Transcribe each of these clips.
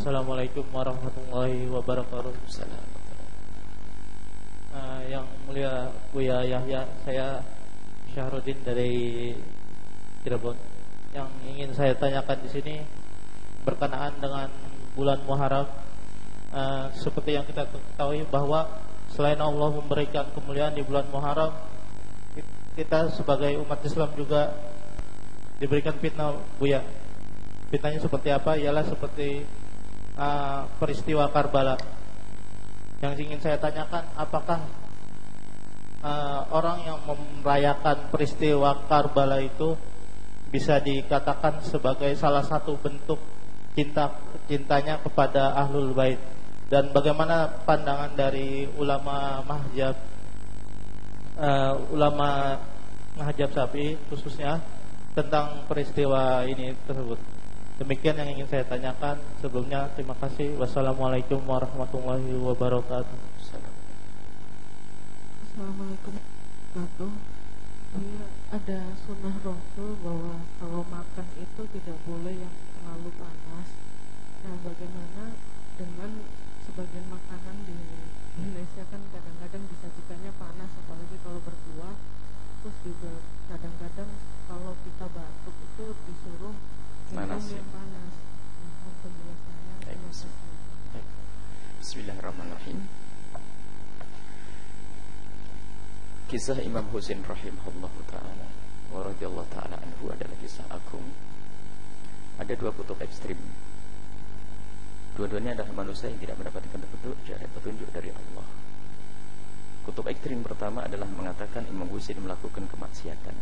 Assalamualaikum warahmatullahi wabarakatuh. Uh, yang mulia Buya Yahya, saya Syahrudin dari Cirebon. Yang ingin saya tanyakan di sini berkenaan dengan bulan Muharram. Uh, seperti yang kita ketahui bahwa selain Allah memberikan kemuliaan di bulan Muharram, kita sebagai umat Islam juga diberikan fitnah Buya. Fitnahnya seperti apa? Ialah seperti uh, peristiwa Karbala. Yang ingin saya tanyakan, apakah uh, orang yang merayakan peristiwa Karbala itu bisa dikatakan sebagai salah satu bentuk cinta cintanya kepada ahlul bait dan bagaimana pandangan dari ulama mahjab uh, ulama mahjab sapi khususnya tentang peristiwa ini tersebut. Demikian yang ingin saya tanyakan. Sebelumnya terima kasih. Wassalamualaikum warahmatullahi wabarakatuh. Assalamualaikum warahmatullahi Ya, ada sunnah Rasul bahwa kalau makan itu tidak boleh yang terlalu panas. Nah, bagaimana dengan sebagian makanan di Indonesia kan kadang-kadang disajikannya panas, apalagi kalau berbuah. Terus juga kadang-kadang kalau kita batuk itu disuruh Panas, ya. yang panas. Mohon penjelasannya. Baik, Terima kasih. Baik. Bismillahirrahmanirrahim. Kisah Imam Husain rahimahullah taala wa taala anhu adalah kisah agung. Ada dua kutub ekstrim. Dua-duanya adalah manusia yang tidak mendapatkan petunjuk petunjuk dari Allah. Kutub ekstrim pertama adalah mengatakan Imam Husain melakukan kemaksiatan.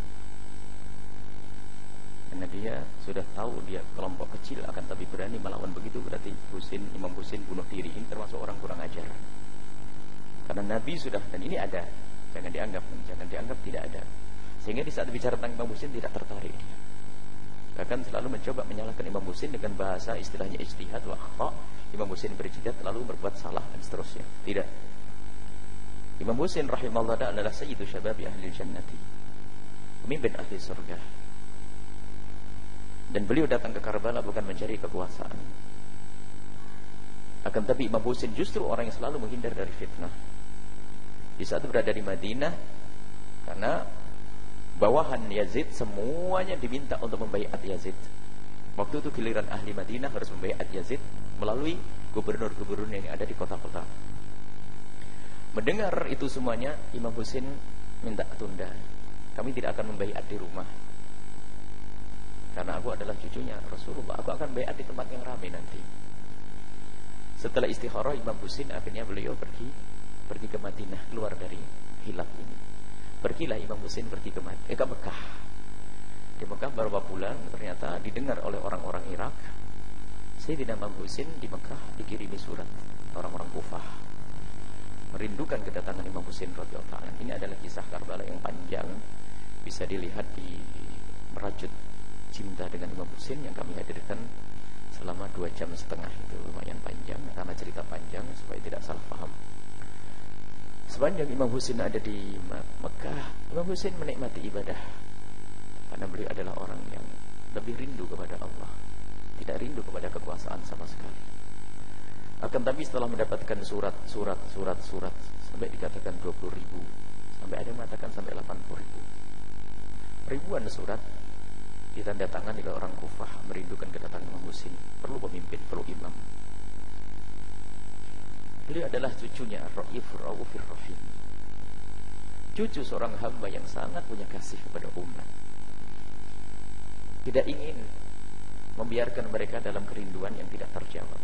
Karena dia sudah tahu dia kelompok kecil akan tapi berani melawan begitu berarti Husain Imam Husain bunuh diri ini termasuk orang kurang ajar. Karena Nabi sudah dan ini ada, jangan dianggap jangan dianggap tidak ada. Sehingga di saat bicara tentang Imam Husain tidak tertarik dia. Bahkan selalu mencoba menyalahkan Imam Husain dengan bahasa istilahnya ijtihad wa akhta. Imam Husain berijtihad lalu berbuat salah dan seterusnya. Tidak. Imam Husain rahimahullah adalah sayyidu syababi ahli jannati. Pemimpin ahli surga. Dan beliau datang ke Karbala bukan mencari kekuasaan. Akan tapi Imam Husain justru orang yang selalu menghindar dari fitnah. Di saat berada di Madinah karena bawahan Yazid semuanya diminta untuk membaiat Yazid. Waktu itu giliran ahli Madinah harus membaiat Yazid melalui gubernur-gubernur yang ada di kota-kota. Mendengar itu semuanya, Imam Husain minta tunda. Kami tidak akan membaiat di rumah. Karena aku adalah cucunya Rasulullah. Aku akan bayat di tempat yang ramai nanti. Setelah istikharah Imam Husain akhirnya beliau pergi pergi ke Madinah keluar dari hilaf ini. Pergilah Imam Husain pergi ke, Mad eh, ke Mekah. Di Mekah beberapa bulan ternyata didengar oleh orang-orang Irak. Sayyidina Imam Husain di Mekah dikirimi surat orang-orang Kufah merindukan kedatangan Imam Husain radhiyallahu. Ini adalah kisah Karbala yang panjang bisa dilihat di merajut cinta dengan Imam Husain yang kami hadirkan selama dua jam setengah itu lumayan panjang karena cerita panjang supaya tidak salah paham. Sepanjang Imam Husain ada di Mekah, Imam Husain menikmati ibadah karena beliau adalah orang yang lebih rindu kepada Allah, tidak rindu kepada kekuasaan sama sekali. Akan tapi setelah mendapatkan surat, surat, surat, surat sampai dikatakan 20 ribu, sampai ada yang mengatakan sampai 80 ribu, ribuan surat ditandatangani oleh orang Kufah merindukan kedatangan Imam Husain. Perlu pemimpin, perlu imam. Beliau adalah cucunya Ar-Ra'if Raufir. Cucu seorang hamba yang sangat punya kasih kepada umat. Tidak ingin membiarkan mereka dalam kerinduan yang tidak terjawab.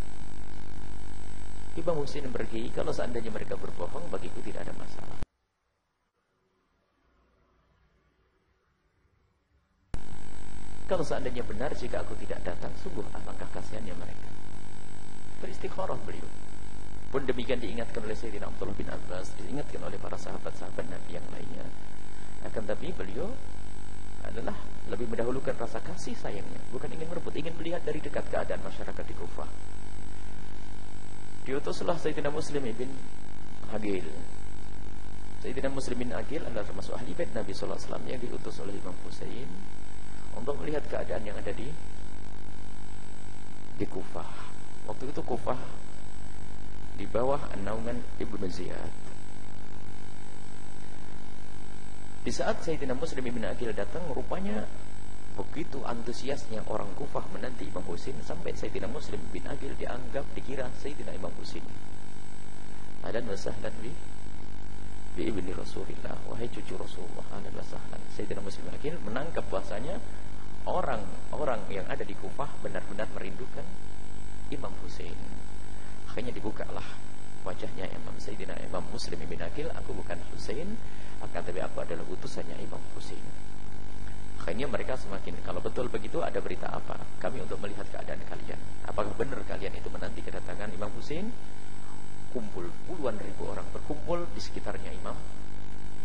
Imam Husain pergi, kalau seandainya mereka berbohong, bagiku tidak ada masalah. Kalau seandainya benar jika aku tidak datang, sungguh alangkah kasihannya mereka. Beristikharah beliau. Pun demikian diingatkan oleh Sayyidina Abdullah bin Abbas, diingatkan oleh para sahabat-sahabat Nabi yang lainnya. Akan tapi beliau adalah lebih mendahulukan rasa kasih sayangnya, bukan ingin merebut, ingin melihat dari dekat keadaan masyarakat di Kufah. Diutuslah Sayyidina Muslim ibn Hagil. Sayyidina Muslim bin Agil adalah termasuk ahli bait Nabi wasallam yang diutus oleh Imam Husain untuk melihat keadaan yang ada di di Kufah. Waktu itu Kufah di bawah naungan Ibnu Ziyad. Di saat Sayyidina Muslim bin Aqil datang, rupanya begitu antusiasnya orang Kufah menanti Imam Husin sampai Sayyidina Muslim bin Aqil dianggap dikira Sayyidina Imam Husin. Adan wa sahlan bi bi ibni Rasulillah wahai cucu Rasulullah adan wa sahlan. Sayyidina Muslim bin Aqil menangkap bahasanya orang-orang yang ada di Kufah benar-benar merindukan Imam Husain. Akhirnya dibukalah wajahnya Imam Sayyidina Imam Muslim bin Aqil, aku bukan Husain, akan tapi aku adalah utusannya Imam Husain. Akhirnya mereka semakin kalau betul begitu ada berita apa? Kami untuk melihat keadaan kalian. Apakah benar kalian itu menanti kedatangan Imam Husain? Kumpul puluhan ribu orang berkumpul di sekitarnya Imam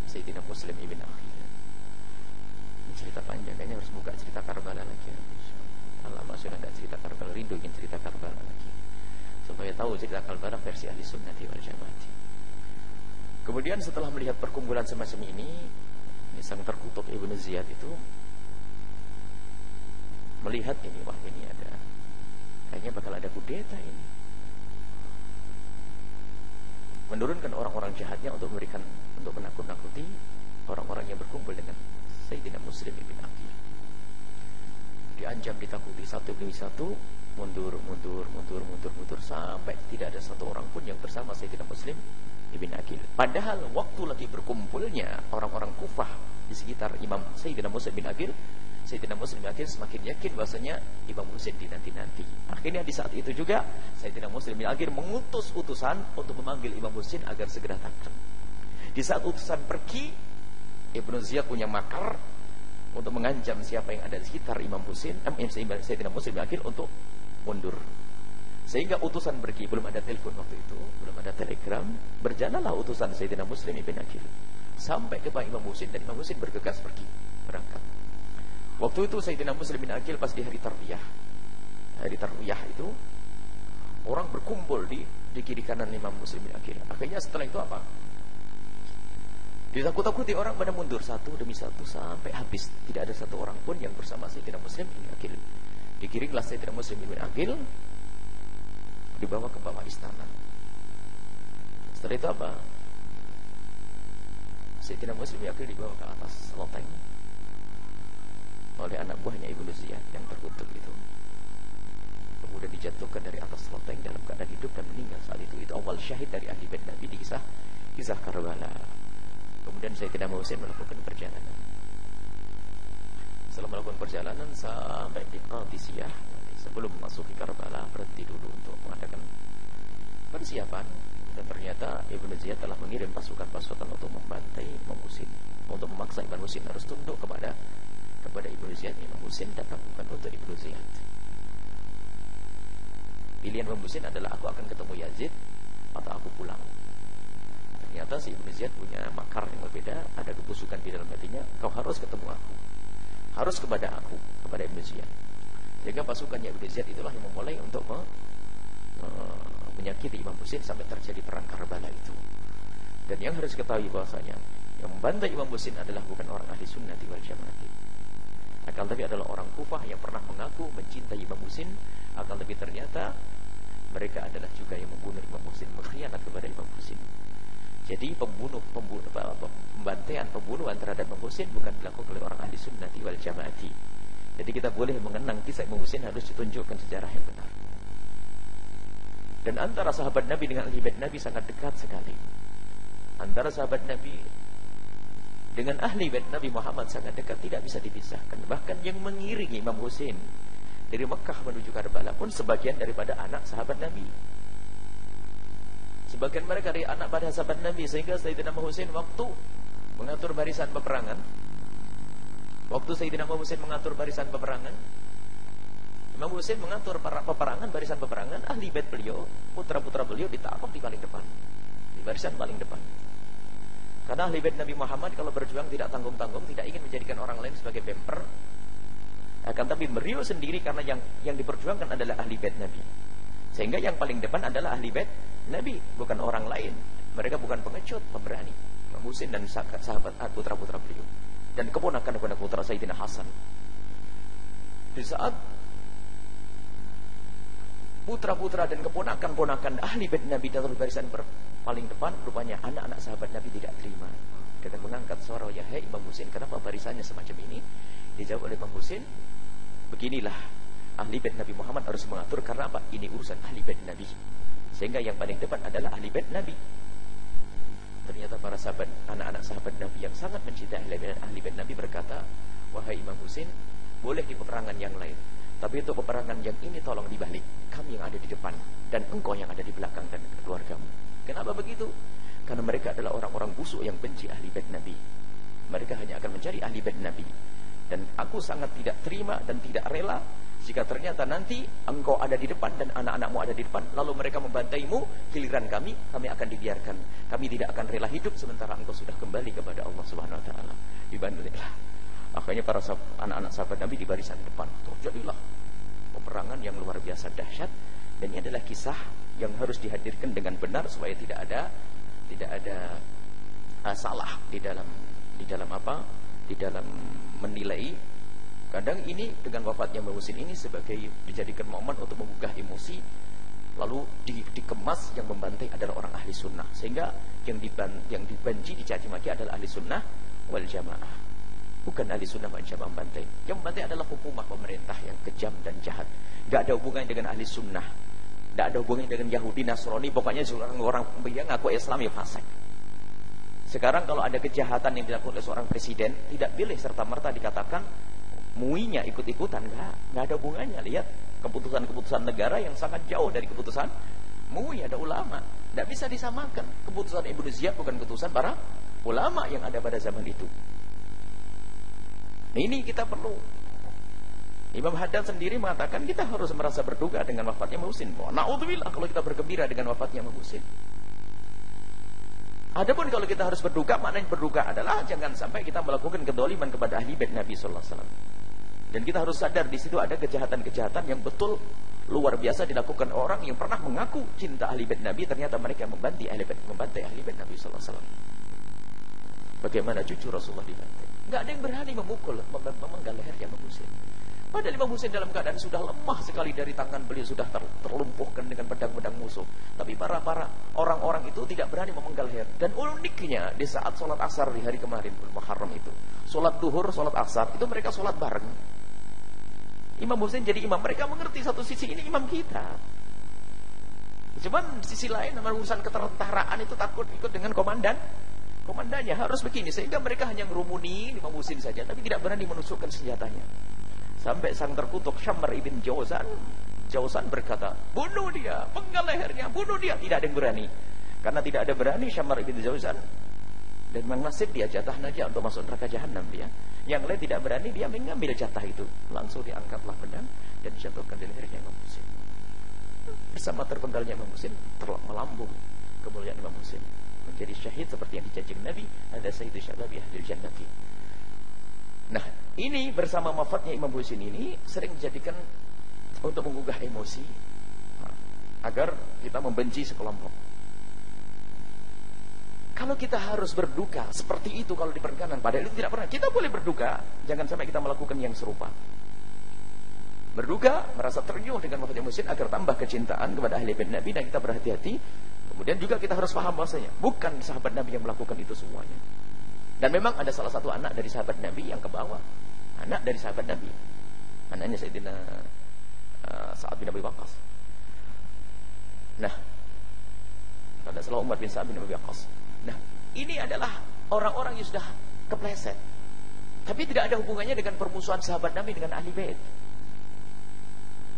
Sayyidina Muslim ibn Aqil. Cerita panjang, kayaknya harus buka cerita Karbala lagi. Lama sudah tidak cerita Karbala, rindu ingin cerita Karbala lagi. Supaya tahu cerita Karbala versi ahli sunnah wal jamaah. Kemudian setelah melihat perkumpulan semacam ini, sang terkutuk Ibnu Ziyad itu melihat ini, wah ini ada kayaknya bakal ada kudeta ini. Menurunkan orang-orang jahatnya untuk memberikan untuk menakut-nakuti orang-orang yang berkumpul dengan Sayyidina Muslim ibn Aqil. Diancam ditakuti satu demi satu, mundur, mundur, mundur, mundur, mundur sampai tidak ada satu orang pun yang bersama Sayyidina Muslim ibn Aqil. Padahal waktu lagi berkumpulnya orang-orang Kufah di sekitar Imam Sayyidina Muslim bin Aqil, Sayyidina Muslim bin Aqil semakin yakin bahwasanya Imam Husain dinanti-nanti. Akhirnya di saat itu juga Sayyidina Muslim bin Aqil mengutus utusan untuk memanggil Imam Husain agar segera datang. Di saat utusan pergi, Ibnu Ziyad punya makar untuk mengancam siapa yang ada di sekitar Imam Husain, eh, Sayyidina Muslim bin Aqil untuk mundur. Sehingga utusan pergi, belum ada telepon waktu itu, belum ada telegram, berjalanlah utusan Sayyidina Muslim ibn Aqil sampai ke Imam Husain dan Imam Husain bergegas pergi, berangkat. Waktu itu Sayyidina Muslim bin Aqil pas di hari Tarwiyah. Hari Tarwiyah itu orang berkumpul di di kiri kanan Imam Muslim bin Aqil. Akhirnya setelah itu apa? Ditakut-takuti orang pada mundur satu demi satu sampai habis. Tidak ada satu orang pun yang bersama Sayyidina Muslim bin Aqil. Dikiringlah Sayyidina Muslim bin Aqil dibawa ke bawah istana. Setelah itu apa? Sayyidina Muslim bin Aqil dibawa ke atas loteng oleh anak buahnya Ibnu Ziyad yang terkutuk itu. Kemudian dijatuhkan dari atas loteng dalam keadaan hidup dan meninggal saat itu. Itu awal syahid dari ahli bait Nabi di kisah kisah Karbala. Kemudian saya tidak mau saya melakukan perjalanan. Setelah melakukan perjalanan sampai di Qadisiyah, sebelum masuk ke Karbala berhenti dulu untuk mengadakan persiapan. Dan ternyata Ibnu Ziyad telah mengirim pasukan-pasukan untuk membantai Imam Husin untuk memaksa Imam Husin harus tunduk kepada kepada Ibnu Ziyad. Imam Husin datang bukan untuk Ibnu Ziyad. Pilihan Imam adalah aku akan ketemu Yazid atau aku pulang ternyata si Ibnu Ziyad punya makar yang berbeda ada kebusukan di dalam hatinya kau harus ketemu aku. Harus kepada aku kepada Ibnu Ziyad. Sehingga pasukannya Ibnu Ziyad itulah yang memulai untuk me, me, menyakiti Imam Husin sampai terjadi perang Karbala itu. Dan yang harus ketahui bahwasanya yang membantai Imam Husin adalah bukan orang ahli sunnah wal jamaah. Akan tapi adalah orang kufah yang pernah mengaku mencintai Imam Husin akan tapi ternyata mereka adalah juga yang membunuh Imam Husin mengkhianat kepada Imam Husin jadi pembunuh, pembunuh pembantaian pembunuhan terhadap Imam Husin bukan dilakukan oleh orang ahli sunnah wal jamaati. Jadi kita boleh mengenang kisah Imam Husin harus ditunjukkan sejarah yang benar. Dan antara sahabat Nabi dengan ahli bait Nabi sangat dekat sekali. Antara sahabat Nabi dengan ahli bait Nabi Muhammad sangat dekat, tidak bisa dipisahkan. Bahkan yang mengiringi Imam Husin dari Mekah menuju Karbala pun sebagian daripada anak sahabat Nabi. Sebagian mereka dari anak pada sahabat Nabi sehingga Sayyidina Husain waktu mengatur barisan peperangan waktu Sayyidina Husain mengatur barisan peperangan Imam Husain mengatur para peperangan barisan peperangan ahli bait beliau putra-putra beliau ditaruh di paling depan di barisan paling depan. Karena ahli bait Nabi Muhammad kalau berjuang tidak tanggung-tanggung tidak ingin menjadikan orang lain sebagai bemper akan tapi beliau sendiri karena yang yang diperjuangkan adalah ahli bait Nabi. Sehingga yang paling depan adalah ahli bait Nabi, bukan orang lain. Mereka bukan pengecut, pemberani. Imam Husain dan sahabat putra-putra beliau. Dan keponakan kepada putra Sayyidina Hasan. Di saat putra-putra dan keponakan-ponakan ahli bait Nabi dan barisan paling depan rupanya anak-anak sahabat Nabi tidak terima dengan mengangkat suara ya hei Imam Husin kenapa barisannya semacam ini dijawab oleh Imam Husin beginilah ahli bait Nabi Muhammad harus mengatur karena apa ini urusan ahli bait Nabi sehingga yang paling depan adalah ahli bait Nabi ternyata para sahabat anak-anak sahabat Nabi yang sangat mencintai ahli bait Nabi berkata wahai Imam Husin boleh di peperangan yang lain tapi untuk peperangan yang ini tolong dibalik. Kami yang ada di depan dan engkau yang ada di belakang dan keluargamu. Kenapa begitu? Karena mereka adalah orang-orang busuk yang benci ahli bait Nabi. Mereka hanya akan mencari ahli bait Nabi. Dan aku sangat tidak terima dan tidak rela jika ternyata nanti engkau ada di depan dan anak-anakmu ada di depan lalu mereka membantaimu giliran kami kami akan dibiarkan kami tidak akan rela hidup sementara engkau sudah kembali kepada Allah Subhanahu wa taala dibantulah Akhirnya para anak-anak sahabat Nabi di barisan depan. Terjadilah peperangan yang luar biasa dahsyat dan ini adalah kisah yang harus dihadirkan dengan benar supaya tidak ada tidak ada uh, salah di dalam di dalam apa? Di dalam menilai kadang ini dengan wafatnya Mbak Musin ini sebagai dijadikan momen untuk menggugah emosi lalu di, dikemas yang membantai adalah orang ahli sunnah sehingga yang diban, yang dibenci dicaci maki adalah ahli sunnah wal jamaah Bukan ahli sunnah wal jamaah membantai. Yang membantai adalah hukumah pemerintah yang kejam dan jahat. Gak ada hubungannya dengan ahli sunnah. Gak ada hubungannya dengan Yahudi, Nasrani. Pokoknya seorang orang yang ngaku Islam ya fasik. Sekarang kalau ada kejahatan yang dilakukan oleh seorang presiden, tidak boleh serta-merta dikatakan muinya ikut-ikutan. Enggak, enggak ada hubungannya. Lihat keputusan-keputusan negara yang sangat jauh dari keputusan MUI ada ulama. Tidak bisa disamakan. Keputusan Ibnu Ziyad bukan keputusan para ulama yang ada pada zaman itu. Ini kita perlu. Imam Haddad sendiri mengatakan kita harus merasa berduka dengan wafatnya Muhsin. Naudzubillah kalau kita bergembira dengan wafatnya Muhsin. Adapun kalau kita harus berduka, mana yang berduka adalah jangan sampai kita melakukan kedoliman kepada ahli bait Nabi sallallahu alaihi wasallam. Dan kita harus sadar di situ ada kejahatan-kejahatan yang betul luar biasa dilakukan orang yang pernah mengaku cinta ahli bait Nabi ternyata mereka membantai ahli bait membantai ahli bait Nabi sallallahu alaihi wasallam. Bagaimana cucu Rasulullah dibantai? Gak ada yang berani memukul, memenggal lehernya Imam Husain. Padahal Imam Husain dalam keadaan sudah lemah sekali dari tangan beliau sudah ter, terlumpuhkan dengan pedang-pedang musuh. Tapi para para orang-orang itu tidak berani memenggal leher. Dan uniknya di saat sholat asar di hari kemarin Muharram itu, sholat duhur, sholat asar itu mereka sholat bareng. Imam Husain jadi imam. Mereka mengerti satu sisi ini imam kita. Cuman sisi lain nomor urusan ketentaraan itu takut ikut dengan komandan. Komandannya harus begini sehingga mereka hanya ngerumuni lima musim saja tapi tidak berani menusukkan senjatanya. Sampai sang terkutuk Syamr ibn Jawzan Jawzan berkata bunuh dia penggal lehernya bunuh dia. Tidak ada yang berani. Karena tidak ada berani Syamr ibn Jawzan dan memang nasib dia jatah saja untuk masuk neraka jahanam dia yang lain tidak berani dia mengambil jatah itu. Langsung diangkatlah pedang dan dijatuhkan di lehernya Imam Husain. Bersama terpenggalnya Imam Husain melambung kemuliaan Imam Husain. Menjadi syahid seperti yang dijanjikan Nabi ada sayyidu syababi ahli jannati nah ini bersama wafatnya Imam Husain ini sering dijadikan untuk menggugah emosi agar kita membenci sekelompok kalau kita harus berduka seperti itu kalau di pernikahan padahal itu tidak pernah kita boleh berduka jangan sampai kita melakukan yang serupa berduka merasa ternyuh dengan wafatnya Musin agar tambah kecintaan kepada ahli bait Nabi dan kita berhati-hati Kemudian juga kita harus paham bahwasanya bukan sahabat Nabi yang melakukan itu semuanya. Dan memang ada salah satu anak dari sahabat Nabi yang ke bawah. Anak dari sahabat Nabi. Anaknya Sayyidina uh, Sa'ad bin Abi Waqqas. Nah, ada salah Umar bin Sa'ad bin Abi Waqqas. Nah, ini adalah orang-orang yang sudah kepleset. Tapi tidak ada hubungannya dengan permusuhan sahabat Nabi dengan ahli bait.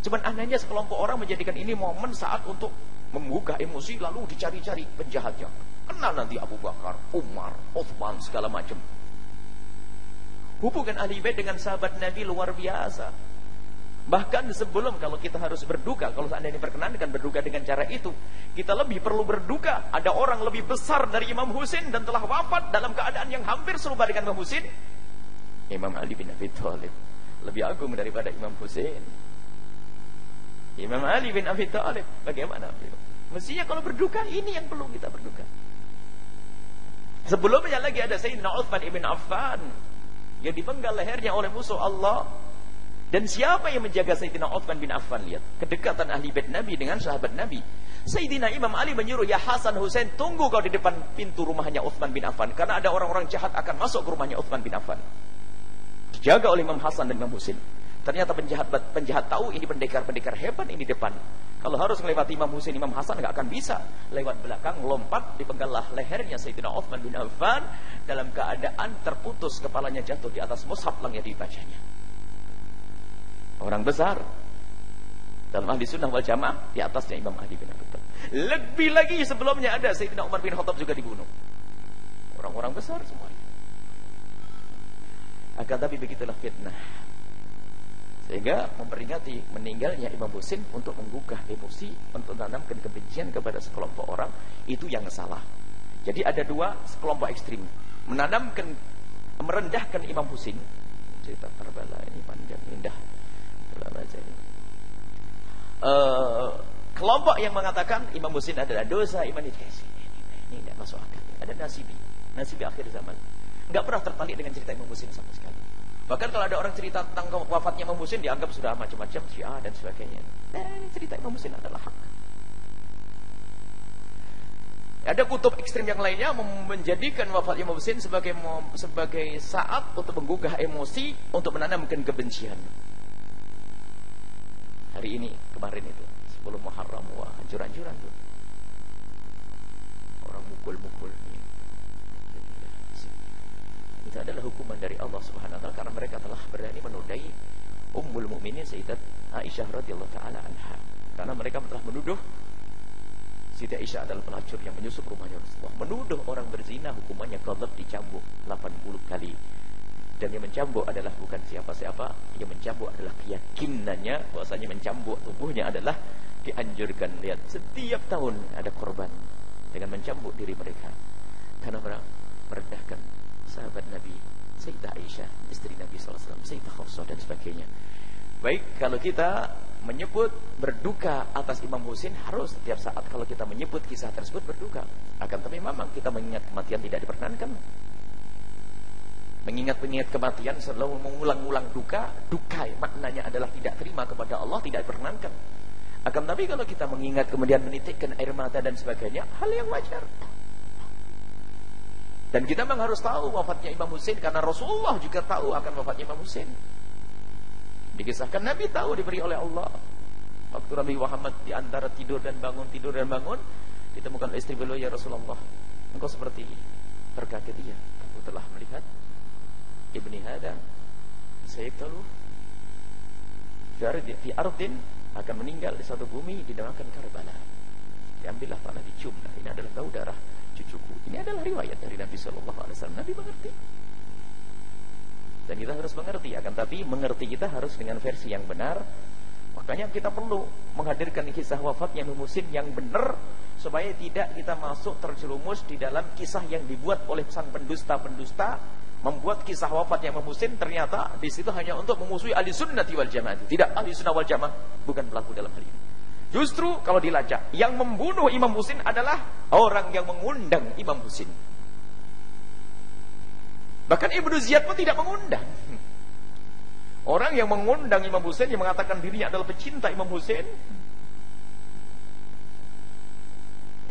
Cuman anehnya sekelompok orang menjadikan ini momen saat untuk membuka emosi lalu dicari-cari penjahatnya. Kenal nanti Abu Bakar, Umar, Uthman segala macam. Hubungan ahli bait dengan sahabat Nabi luar biasa. Bahkan sebelum kalau kita harus berduka, kalau seandainya diperkenankan berduka dengan cara itu, kita lebih perlu berduka. Ada orang lebih besar dari Imam Husain dan telah wafat dalam keadaan yang hampir serupa dengan Imam Husain. Imam Ali bin Abi Thalib lebih agung daripada Imam Husain. Imam Ali bin Abi Thalib bagaimana beliau? Mestinya kalau berduka ini yang perlu kita berduka. Sebelumnya lagi ada Sayyidina Uthman ibn Affan yang dipenggal lehernya oleh musuh Allah. Dan siapa yang menjaga Sayyidina Uthman bin Affan? Lihat, kedekatan ahli bait Nabi dengan sahabat Nabi. Sayyidina Imam Ali menyuruh, Ya Hasan Hussein, tunggu kau di depan pintu rumahnya Uthman bin Affan. Karena ada orang-orang jahat akan masuk ke rumahnya Uthman bin Affan. Dijaga oleh Imam Hasan dan Imam Husain. Ternyata penjahat penjahat tahu ini pendekar-pendekar hebat ini depan. Kalau harus melewati Imam Husain, Imam Hasan nggak akan bisa. Lewat belakang, lompat, dipenggallah lehernya Sayyidina Uthman bin Affan. Dalam keadaan terputus, kepalanya jatuh di atas mushaf yang dibacanya. Orang besar. Dalam ahli sunnah wal jamaah, di atasnya Imam Ali bin Abi Thalib. Lebih lagi sebelumnya ada Sayyidina Umar bin Khattab juga dibunuh. Orang-orang besar semuanya. Akan tapi begitulah fitnah. Sehingga memperingati meninggalnya Imam Husin untuk menggugah emosi, untuk menanamkan kebencian kepada sekelompok orang, itu yang salah. Jadi ada dua sekelompok ekstrim. Menanamkan, merendahkan Imam Husin. Cerita Karbala ini panjang, indah ini. Uh, kelompok yang mengatakan Imam Muslim adalah dosa, Imam ini ini tidak masuk akal. Ada nasibi, nasibi akhir zaman. Enggak pernah tertarik dengan cerita Imam Muslim sama sekali. Bahkan kalau ada orang cerita tentang wafatnya Imam Muslim dianggap sudah macam-macam syiah dan sebagainya. Nah, cerita Imam Muslim adalah hak. Ada kutub ekstrim yang lainnya menjadikan wafat Imam Muslim sebagai sebagai saat untuk menggugah emosi untuk menanamkan kebencian hari ini kemarin itu 10 Muharram wah hancur-hancuran tuh. Orang mukul-mukul itu adalah hukuman dari Allah Subhanahu wa taala karena mereka telah berani menodai Ummul Mukminin Sayyidat Aisyah radhiyallahu taala anha. Karena mereka telah menuduh Siti Aisyah adalah pelacur yang menyusup rumahnya Rasulullah. Menuduh orang berzina hukumannya ghadab dicambuk 80 kali dan yang mencambuk adalah bukan siapa-siapa yang mencambuk adalah keyakinannya bahwasanya mencambuk tubuhnya adalah dianjurkan lihat setiap tahun ada korban dengan mencambuk diri mereka. Karena merendahkan sahabat Nabi Sayyidah Aisyah istri Nabi SAW Sayyidah Khafsah dan sebagainya. Baik kalau kita menyebut berduka atas Imam Husin harus setiap saat kalau kita menyebut kisah tersebut berduka. Akan tapi memang kita mengingat kematian tidak diperkenankan Mengingat-ingat kematian selalu mengulang-ulang duka, duka maknanya adalah tidak terima kepada Allah, tidak diperkenankan. Akan tapi kalau kita mengingat kemudian menitikkan air mata dan sebagainya, hal yang wajar. Dan kita memang harus tahu wafatnya Imam Husain karena Rasulullah juga tahu akan wafatnya Imam Husain. Dikisahkan Nabi tahu diberi oleh Allah. Waktu Nabi Muhammad di antara tidur dan bangun, tidur dan bangun, ditemukan istri beliau ya Rasulullah. Engkau seperti berkaget dia. Kamu telah melihat ibni hada sayaktalu fi ardin akan meninggal di satu bumi dinamakan Karbala. Diambillah tanah diciumlah. Ini adalah bau darah cucuku. Ini adalah riwayat dari Nabi Shallallahu Alaihi Wasallam. Nabi mengerti. Dan kita harus mengerti akan tapi mengerti kita harus dengan versi yang benar. Makanya kita perlu menghadirkan kisah wafatnya Musim yang benar supaya tidak kita masuk terjerumus di dalam kisah yang dibuat oleh sang pendusta-pendusta membuat kisah wafatnya Imam Husain ternyata di situ hanya untuk memusuhi ahli sunnah wal jamaah. Tidak ahli sunnah wal jamaah bukan pelaku dalam hal ini. Justru kalau dilacak, yang membunuh Imam Husain adalah orang yang mengundang Imam Husain. Bahkan Ibnu Ziyad pun tidak mengundang. Orang yang mengundang Imam Husain yang mengatakan dirinya adalah pecinta Imam Husain.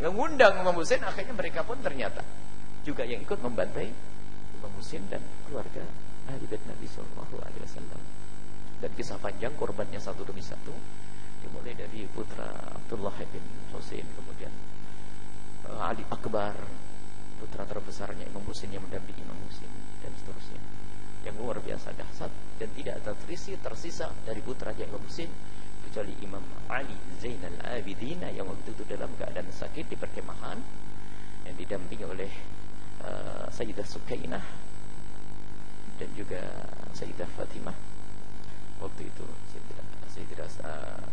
Yang mengundang Imam Husain akhirnya mereka pun ternyata juga yang ikut membantai Husain dan keluarga ahli bait Nabi Sallallahu Alaihi Wasallam. Dan kisah panjang korbannya satu demi satu, dimulai dari putra Abdullah bin Husain, kemudian uh, Ali Akbar, putra terbesarnya Imam Husain yang mendampingi Imam Husain dan seterusnya. Yang luar biasa dahsyat dan tidak tersisa tersisa dari putranya Imam Husain kecuali Imam Ali Zainal Abidin yang waktu itu dalam keadaan sakit di perkemahan yang didampingi oleh uh, Sayyidah Sukainah dan juga Sayyidah Fatimah. Waktu itu saya tidak saya tidak uh,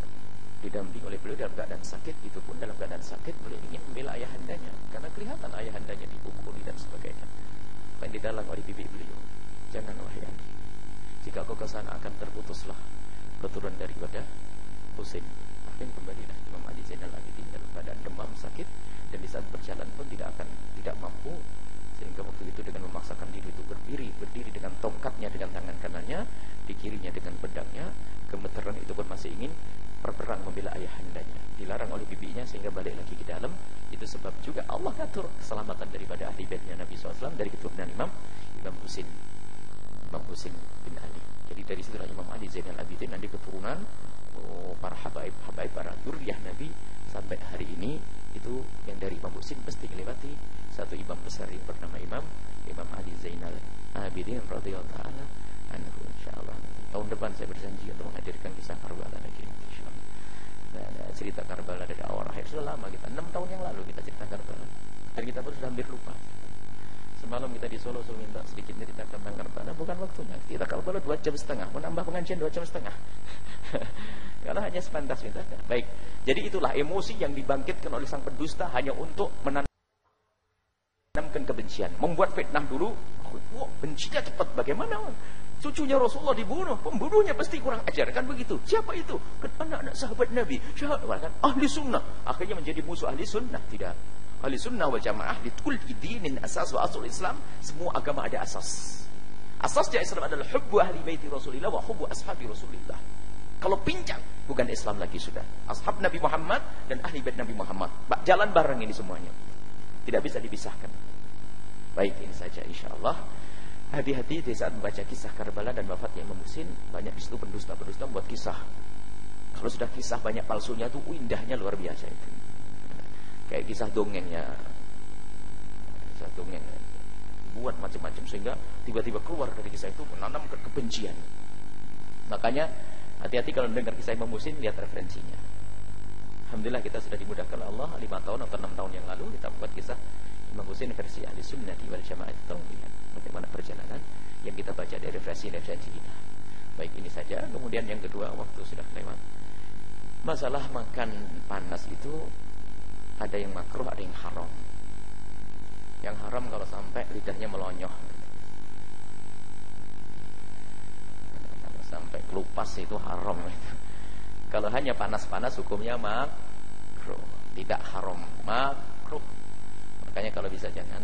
didamping oleh beliau dalam keadaan sakit itu pun dalam keadaan sakit beliau ingin membela ayahandanya. Karena kelihatan ayahandanya dipukuli dan sebagainya. Yang didalang oleh bibi beliau. Janganlah ya jika kau ke sana akan terputuslah keturunan daripada Husain akhirnya kembalilah Imam Ali Zainal Abidin dalam keadaan demam sakit dan di saat berjalan pun tidak akan tidak mampu Sehingga waktu itu dengan memaksakan diri itu berdiri, berdiri dengan tongkatnya dengan tangan kanannya, di kirinya dengan pedangnya, gemeteran itu pun masih ingin berperang membela ayahandanya. Dilarang oleh bibinya sehingga balik lagi ke dalam. Itu sebab juga Allah ngatur keselamatan daripada ahli baitnya Nabi SAW dari keturunan Imam Imam Husin. Imam Husin bin Ali. Jadi dari situlah Imam Ali Zainal Abidin nanti keturunan oh, para habaib, habaib para duriyah Nabi sampai hari ini itu yang dari Imam Husin pasti melewati satu imam besar yang bernama Imam Imam Ali Zainal Abidin radhiyallahu taala anhu insyaallah tahun depan saya berjanji untuk menghadirkan kisah Karbala lagi insyaallah nah, cerita Karbala dari awal akhir sudah lama kita enam tahun yang lalu kita cerita Karbala dan kita pun sudah hampir lupa semalam kita di Solo suruh minta sedikit cerita tentang Karbala bukan waktunya kita Karbala dua jam setengah menambah pengajian dua jam setengah kalau hanya sepantas minta baik jadi itulah emosi yang dibangkitkan oleh sang pendusta hanya untuk menanam menanamkan kebencian, membuat fitnah dulu. Oh, bencinya cepat bagaimana? Cucunya Rasulullah dibunuh, pembunuhnya pasti kurang ajar kan begitu. Siapa itu? Kan anak-anak sahabat Nabi. Siapa? Kan ahli sunnah. Akhirnya menjadi musuh ahli sunnah. Tidak. Ahli sunnah wal jamaah di kulli dinin asas wa asul Islam. Semua agama ada asas. Asasnya Islam adalah hubbu ahli baiti Rasulillah wa hubbu ashabi Rasulillah. Kalau pincang, bukan Islam lagi sudah. Ashab Nabi Muhammad dan ahli bait Nabi Muhammad. Jalan bareng ini semuanya. Tidak bisa dipisahkan. Baik ini saja insya Allah. Hati-hati di saat membaca kisah Karbala dan wafatnya Imam Husin. Banyak di situ pendusta-pendusta membuat kisah. Kalau sudah kisah banyak palsunya tuh indahnya luar biasa itu. Kayak kisah dongengnya. Kisah dongeng. Buat macam-macam sehingga tiba-tiba keluar dari kisah itu menanamkan kebencian. Makanya hati-hati kalau mendengar kisah Imam Husin lihat referensinya. Alhamdulillah kita sudah dimudahkan Allah lima tahun atau enam tahun yang lalu kita buat kisah Imam Husain versi ahli sunnah wal jamaah lihat bagaimana perjalanan yang kita baca dari referensi-referensi kita. Baik ini saja. Kemudian yang kedua waktu sudah lewat. Masalah makan panas itu ada yang makruh, ada yang haram. Yang haram kalau sampai lidahnya melonyoh. Kalau sampai kelupas itu haram. Kalau hanya panas-panas hukumnya makruh, tidak haram, makruh. Makanya kalau bisa jangan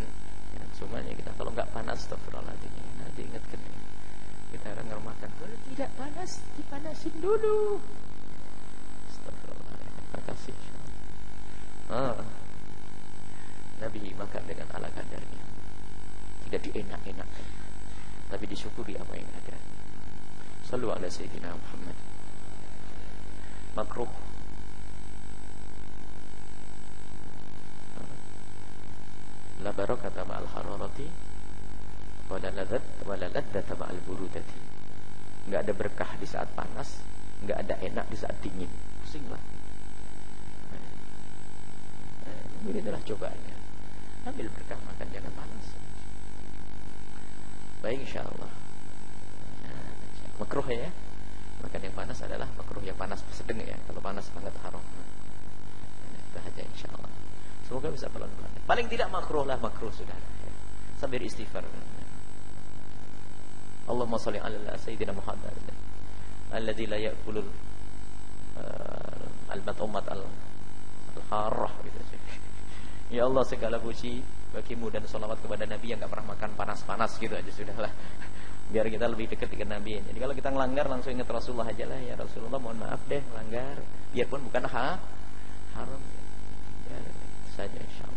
ya, semuanya kita kalau nggak panas astagfirullahaladzim. Nanti ingatkan ya. Kita orang makan kalau tidak panas dipanasin dulu. Astagfirullahaladzim. Terima kasih. Ah. Nabi makan dengan ala kadarnya. Tidak dienak-enakkan. Tapi disyukuri apa yang ada. Sallu ala Sayyidina Muhammad makruh la barakata ma'al hararati wala ladzat wala ladzata ma'al burudati enggak ada berkah di saat panas enggak ada enak di saat dingin pusinglah eh, inilah cobaannya ambil berkah makan jangan panas baik insyaallah nah, makruh ya Makan yang panas adalah makruh yang panas sedang ya. Kalau panas banget haram. Nah, itu saja insya Allah. Semoga bisa pelan-pelan. Paling tidak makruh lah makruh sudah. Ya. Sambil istighfar. Allahumma salli ala sayyidina Muhammad alladzi la ya'kulul uh, al-mat'umat al-harrah gitu. Ya Allah segala puji bagimu dan salawat kepada Nabi yang enggak pernah makan panas-panas gitu aja sudahlah biar kita lebih dekat dengan Nabi. Jadi kalau kita ngelanggar langsung ingat Rasulullah aja lah ya Rasulullah mohon maaf deh melanggar. Biarpun bukan ha haram. Ya, saja insyaallah.